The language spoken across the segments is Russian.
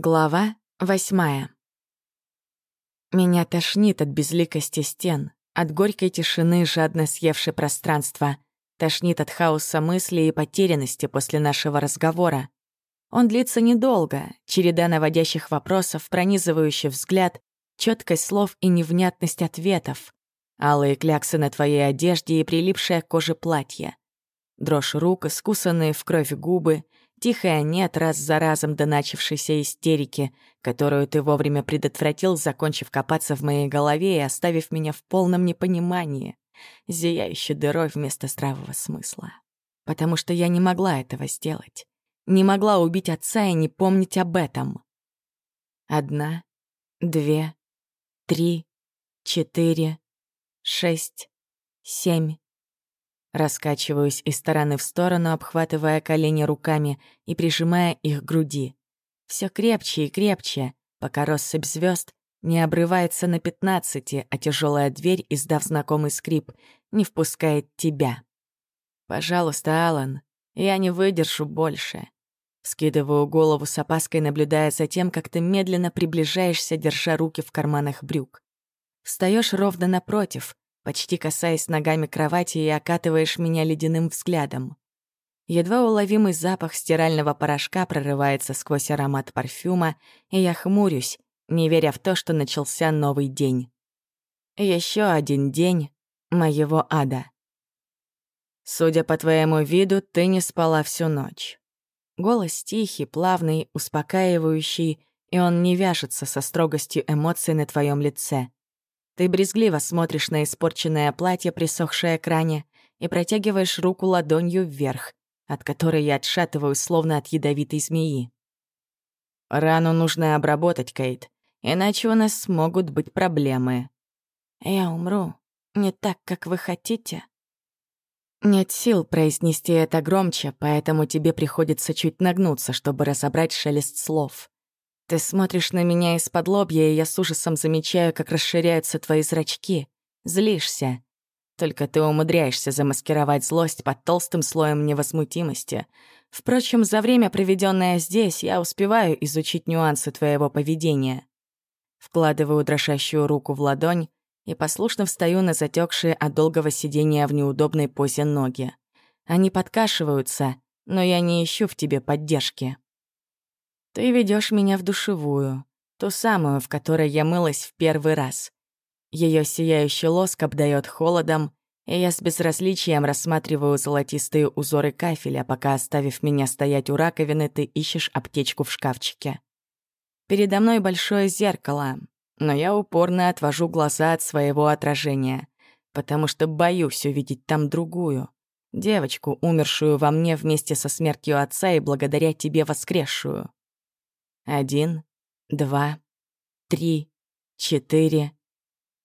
Глава восьмая. Меня тошнит от безликости стен, от горькой тишины, жадно съевшей пространство, тошнит от хаоса мыслей и потерянности после нашего разговора. Он длится недолго, череда наводящих вопросов, пронизывающий взгляд, четкость слов и невнятность ответов, алые кляксы на твоей одежде и прилипшая к коже платье, дрожь рук, искусанные в кровь губы — Тихая нет раз за разом до начавшейся истерики, которую ты вовремя предотвратил, закончив копаться в моей голове и оставив меня в полном непонимании, зияющей дырой вместо здравого смысла. Потому что я не могла этого сделать. Не могла убить отца и не помнить об этом. Одна, две, три, четыре, шесть, семь, Раскачиваюсь из стороны в сторону, обхватывая колени руками и прижимая их к груди. Все крепче и крепче, пока россыпь звезд не обрывается на пятнадцати, а тяжелая дверь, издав знакомый скрип, не впускает тебя. «Пожалуйста, Алан, я не выдержу больше». Скидываю голову с опаской, наблюдая за тем, как ты медленно приближаешься, держа руки в карманах брюк. Встаешь ровно напротив, почти касаясь ногами кровати и окатываешь меня ледяным взглядом. Едва уловимый запах стирального порошка прорывается сквозь аромат парфюма, и я хмурюсь, не веря в то, что начался новый день. Еще один день моего ада. Судя по твоему виду, ты не спала всю ночь. Голос тихий, плавный, успокаивающий, и он не вяжется со строгостью эмоций на твоем лице. Ты брезгливо смотришь на испорченное платье, присохшее к ране, и протягиваешь руку ладонью вверх, от которой я отшатываюсь, словно от ядовитой змеи. «Рану нужно обработать, Кейт, иначе у нас могут быть проблемы». «Я умру. Не так, как вы хотите?» Нет сил произнести это громче, поэтому тебе приходится чуть нагнуться, чтобы разобрать шелест слов. Ты смотришь на меня из-под лобья, и я с ужасом замечаю, как расширяются твои зрачки. Злишься. Только ты умудряешься замаскировать злость под толстым слоем невозмутимости. Впрочем, за время, проведенное здесь, я успеваю изучить нюансы твоего поведения. Вкладываю дрожащую руку в ладонь и послушно встаю на затекшие от долгого сидения в неудобной позе ноги. Они подкашиваются, но я не ищу в тебе поддержки. Ты ведешь меня в душевую, ту самую, в которой я мылась в первый раз. Ее сияющий лоск обдает холодом, и я с безразличием рассматриваю золотистые узоры кафеля, пока, оставив меня стоять у раковины, ты ищешь аптечку в шкафчике. Передо мной большое зеркало, но я упорно отвожу глаза от своего отражения, потому что боюсь увидеть там другую. Девочку, умершую во мне вместе со смертью отца и благодаря тебе воскресшую. Один, два, три, четыре.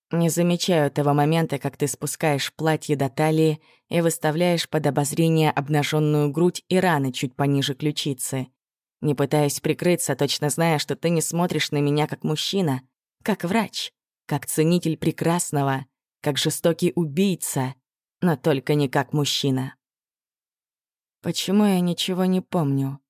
Не замечаю того момента, как ты спускаешь платье до талии и выставляешь под обозрение обнаженную грудь и раны чуть пониже ключицы. Не пытаясь прикрыться, точно зная, что ты не смотришь на меня как мужчина, как врач, как ценитель прекрасного, как жестокий убийца, но только не как мужчина. Почему я ничего не помню?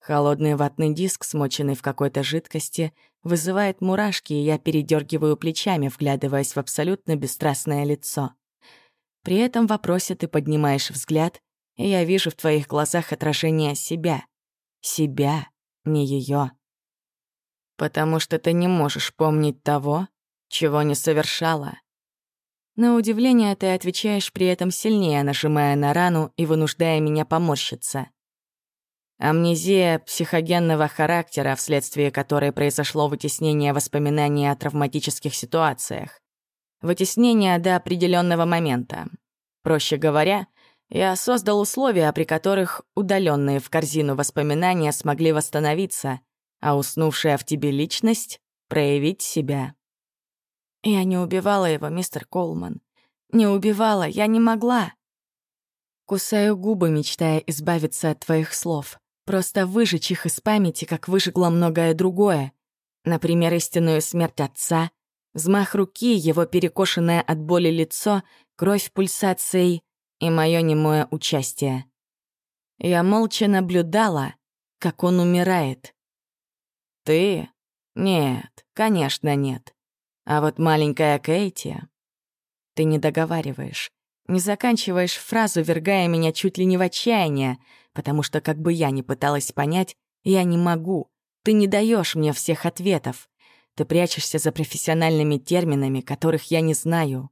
Холодный ватный диск, смоченный в какой-то жидкости, вызывает мурашки, и я передергиваю плечами, вглядываясь в абсолютно бесстрастное лицо. При этом вопросе ты поднимаешь взгляд, и я вижу в твоих глазах отражение себя. Себя, не ее. Потому что ты не можешь помнить того, чего не совершала. На удивление ты отвечаешь при этом сильнее, нажимая на рану и вынуждая меня поморщиться. Амнезия психогенного характера, вследствие которой произошло вытеснение воспоминаний о травматических ситуациях. Вытеснение до определенного момента. Проще говоря, я создал условия, при которых удаленные в корзину воспоминания смогли восстановиться, а уснувшая в тебе личность — проявить себя. Я не убивала его, мистер Колман. Не убивала, я не могла. Кусаю губы, мечтая избавиться от твоих слов. Просто выжечь их из памяти, как выжгло многое другое. Например, истинную смерть отца, взмах руки, его перекошенное от боли лицо, кровь пульсацией и мое немое участие. Я молча наблюдала, как он умирает. Ты? Нет, конечно, нет. А вот маленькая Кейти... Ты не договариваешь, не заканчиваешь фразу, вергая меня чуть ли не в отчаяние, потому что, как бы я ни пыталась понять, я не могу. Ты не даешь мне всех ответов. Ты прячешься за профессиональными терминами, которых я не знаю.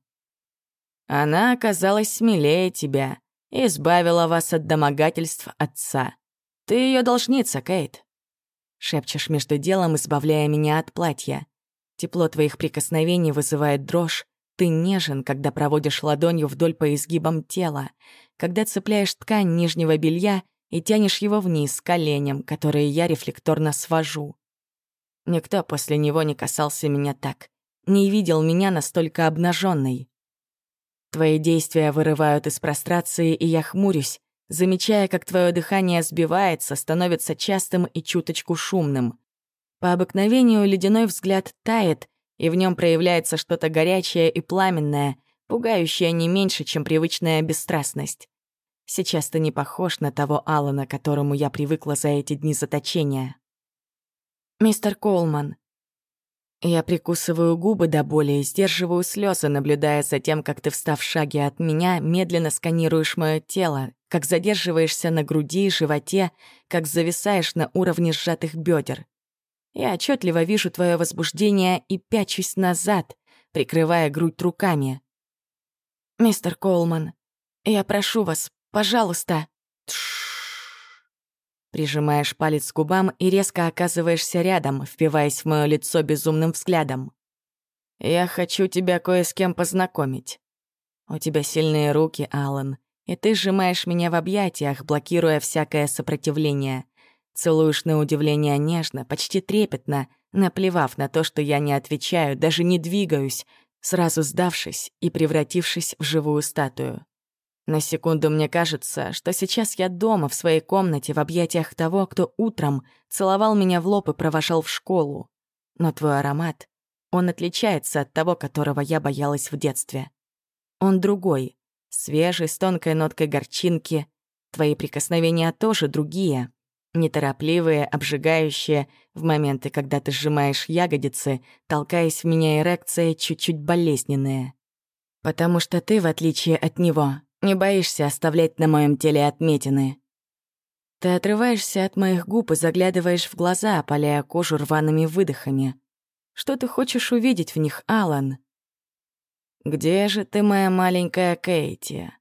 Она оказалась смелее тебя и избавила вас от домогательств отца. Ты ее должница, Кейт. Шепчешь между делом, избавляя меня от платья. Тепло твоих прикосновений вызывает дрожь. Ты нежен, когда проводишь ладонью вдоль по изгибам тела, когда цепляешь ткань нижнего белья и тянешь его вниз коленям, которые я рефлекторно свожу. Никто после него не касался меня так, не видел меня настолько обнаженной. Твои действия вырывают из прострации, и я хмурюсь, замечая, как твое дыхание сбивается, становится частым и чуточку шумным. По обыкновению ледяной взгляд тает, и в нем проявляется что-то горячее и пламенное, пугающее не меньше, чем привычная бесстрастность. Сейчас ты не похож на того Алана, которому я привыкла за эти дни заточения. «Мистер Колман». Я прикусываю губы до боли и сдерживаю слезы, наблюдая за тем, как ты, встав в шаге от меня, медленно сканируешь мое тело, как задерживаешься на груди и животе, как зависаешь на уровне сжатых бедер. Я отчетливо вижу твое возбуждение и пячусь назад, прикрывая грудь руками. «Мистер Колман, я прошу вас, пожалуйста». Прижимаешь палец к губам и резко оказываешься рядом, впиваясь в мое лицо безумным взглядом. «Я хочу тебя кое с кем познакомить. У тебя сильные руки, Алан, и ты сжимаешь меня в объятиях, блокируя всякое сопротивление. Целуешь на удивление нежно, почти трепетно, наплевав на то, что я не отвечаю, даже не двигаюсь, сразу сдавшись и превратившись в живую статую. На секунду мне кажется, что сейчас я дома в своей комнате в объятиях того, кто утром целовал меня в лоб и провожал в школу. Но твой аромат, он отличается от того, которого я боялась в детстве. Он другой, свежий, с тонкой ноткой горчинки. Твои прикосновения тоже другие. Неторопливые, обжигающие, в моменты, когда ты сжимаешь ягодицы, толкаясь в меня эрекция, чуть-чуть болезненная. Потому что ты, в отличие от него, не боишься оставлять на моем теле отметины. Ты отрываешься от моих губ и заглядываешь в глаза, опаляя кожу рваными выдохами. Что ты хочешь увидеть в них, Алан? «Где же ты, моя маленькая Кейти?»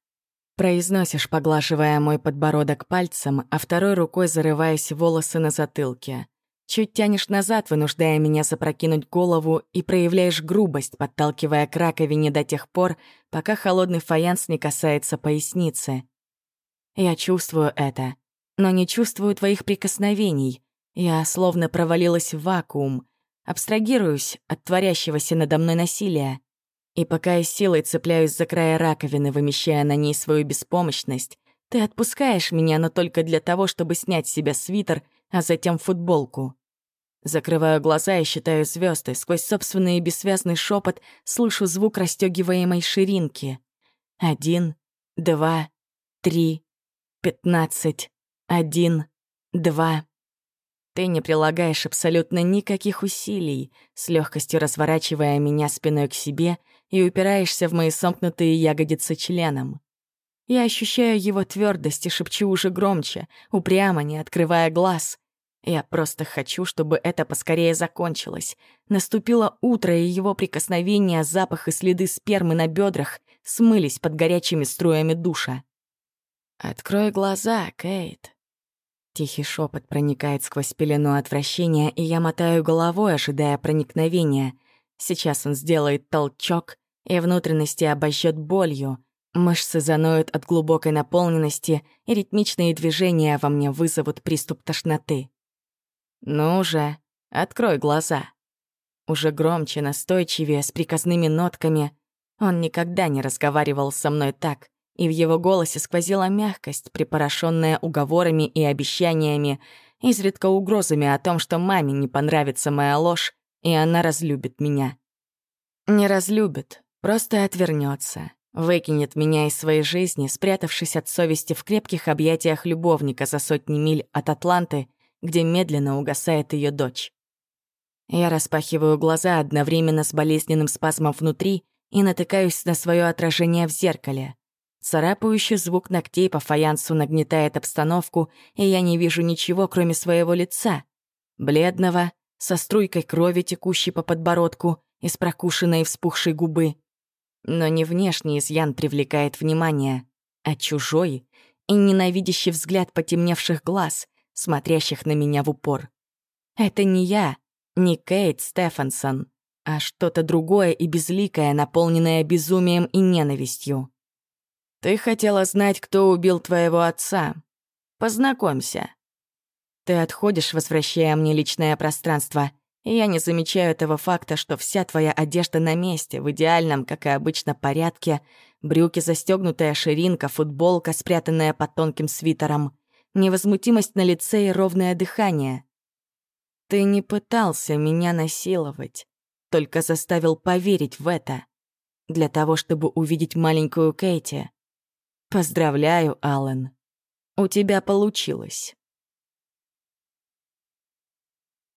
Произносишь, поглаживая мой подбородок пальцем, а второй рукой зарываясь в волосы на затылке. Чуть тянешь назад, вынуждая меня запрокинуть голову, и проявляешь грубость, подталкивая к раковине до тех пор, пока холодный фаянс не касается поясницы. Я чувствую это, но не чувствую твоих прикосновений. Я словно провалилась в вакуум, абстрагируюсь от творящегося надо мной насилия. И пока я силой цепляюсь за края раковины, вымещая на ней свою беспомощность, ты отпускаешь меня, но только для того, чтобы снять с себя свитер, а затем футболку. Закрываю глаза и считаю звезды. Сквозь собственный бессвязный шепот слышу звук расстегиваемой ширинки. Один, два, три, пятнадцать, один, два. Ты не прилагаешь абсолютно никаких усилий, с легкостью разворачивая меня спиной к себе и упираешься в мои сомкнутые ягодицы членом. Я ощущаю его твердость и шепчу уже громче, упрямо, не открывая глаз. Я просто хочу, чтобы это поскорее закончилось. Наступило утро, и его прикосновения, запах и следы спермы на бедрах смылись под горячими струями душа. «Открой глаза, Кейт». Тихий шепот проникает сквозь пелену отвращения, и я мотаю головой, ожидая проникновения — Сейчас он сделает толчок, и внутренности обожжет болью. Мышцы заноют от глубокой наполненности, и ритмичные движения во мне вызовут приступ тошноты. «Ну же, открой глаза». Уже громче, настойчивее, с приказными нотками. Он никогда не разговаривал со мной так, и в его голосе сквозила мягкость, припорошенная уговорами и обещаниями, изредка угрозами о том, что маме не понравится моя ложь, и она разлюбит меня. Не разлюбит, просто отвернется, выкинет меня из своей жизни, спрятавшись от совести в крепких объятиях любовника за сотни миль от Атланты, где медленно угасает ее дочь. Я распахиваю глаза одновременно с болезненным спазмом внутри и натыкаюсь на свое отражение в зеркале. Царапающий звук ногтей по фаянсу нагнетает обстановку, и я не вижу ничего, кроме своего лица. Бледного, со струйкой крови, текущей по подбородку, из прокушенной и вспухшей губы. Но не внешний изъян привлекает внимание, а чужой и ненавидящий взгляд потемневших глаз, смотрящих на меня в упор. Это не я, не Кейт Стефансон, а что-то другое и безликое, наполненное безумием и ненавистью. Ты хотела знать, кто убил твоего отца. Познакомься. Ты отходишь, возвращая мне личное пространство, и я не замечаю этого факта, что вся твоя одежда на месте, в идеальном, как и обычно, порядке, брюки, застегнутая ширинка, футболка, спрятанная под тонким свитером, невозмутимость на лице и ровное дыхание. Ты не пытался меня насиловать, только заставил поверить в это. Для того, чтобы увидеть маленькую Кейти, Поздравляю, Аллен. У тебя получилось.